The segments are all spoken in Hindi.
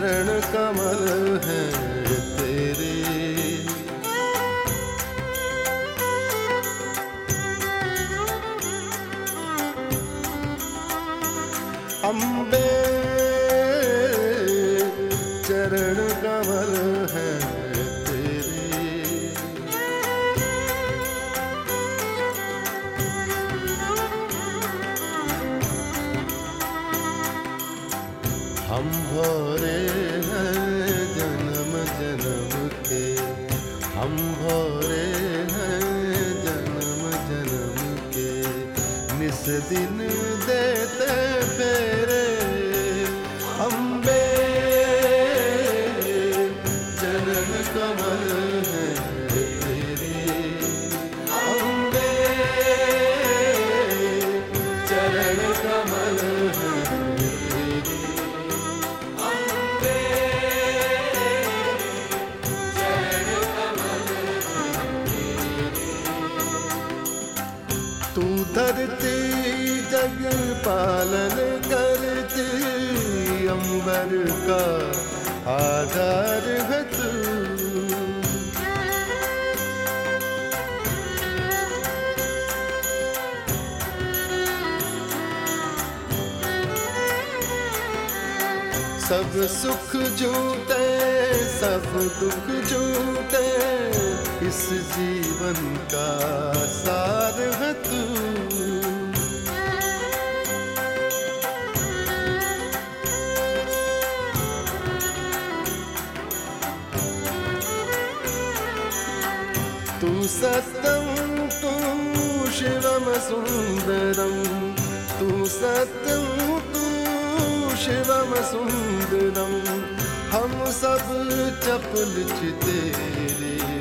है तेरे। अम्बे जग पालन करती अंबर का आधार है तू। सब सुख झूठे सब दुख झूठे इस जीवन का। तुम सत्यम तुम शिवम सुंदरम तुम सत्यम तुम शिवम सुंदरम हम सब चपल चितेरे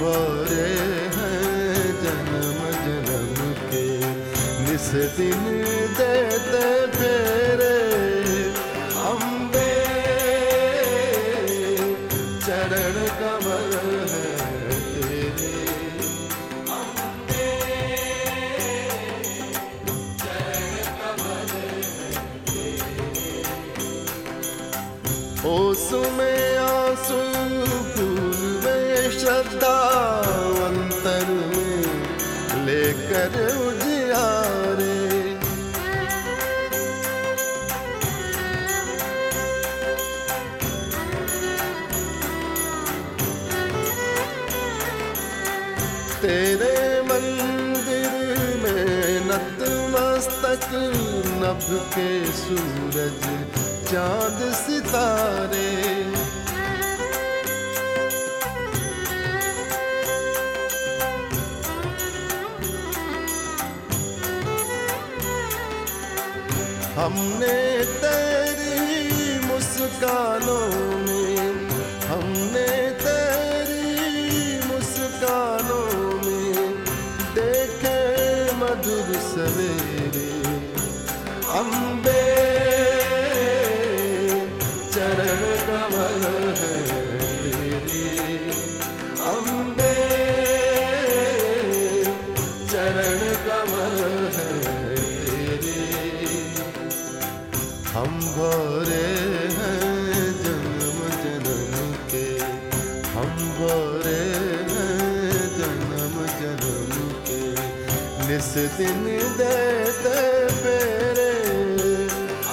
हम हैं जन्म जन्म के। निस दिन देते फेरे, अम्बे चरण कमल है ओस में आँसू श्रद्धा अंतर में लेकर उजियारे। तेरे मंदिर में नतमस्तक नभ के सूरज चाँद सितारे। हमने तेरी मुस्कानों में हमने तेरी मुस्कानों में देखे मधुर सवेरे। अम्बे हम भोरे हैं जन्म जन्म के। निस दिन देते फेरे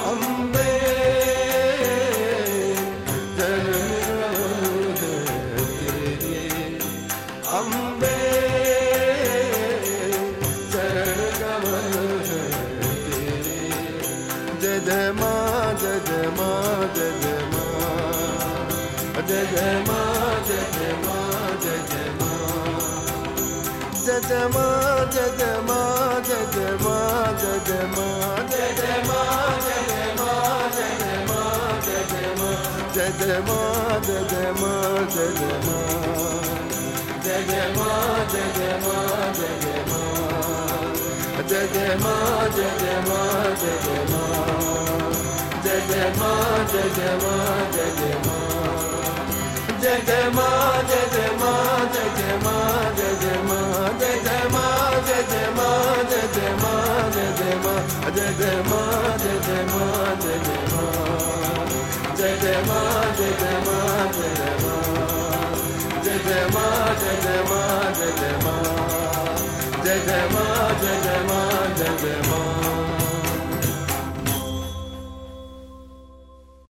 अम्बे। जन्म तेरे। अम्बे। जय माँ जय माँ, जय जय जा जामाय जामाय जा जा जायमायमाजय जा जा जा मा जय जय मा जय जय मा जय जय मा जय जय मा जय जय मा जय जय मा जय जय मा जय जय मा जय जय मा जय जय मा जय जय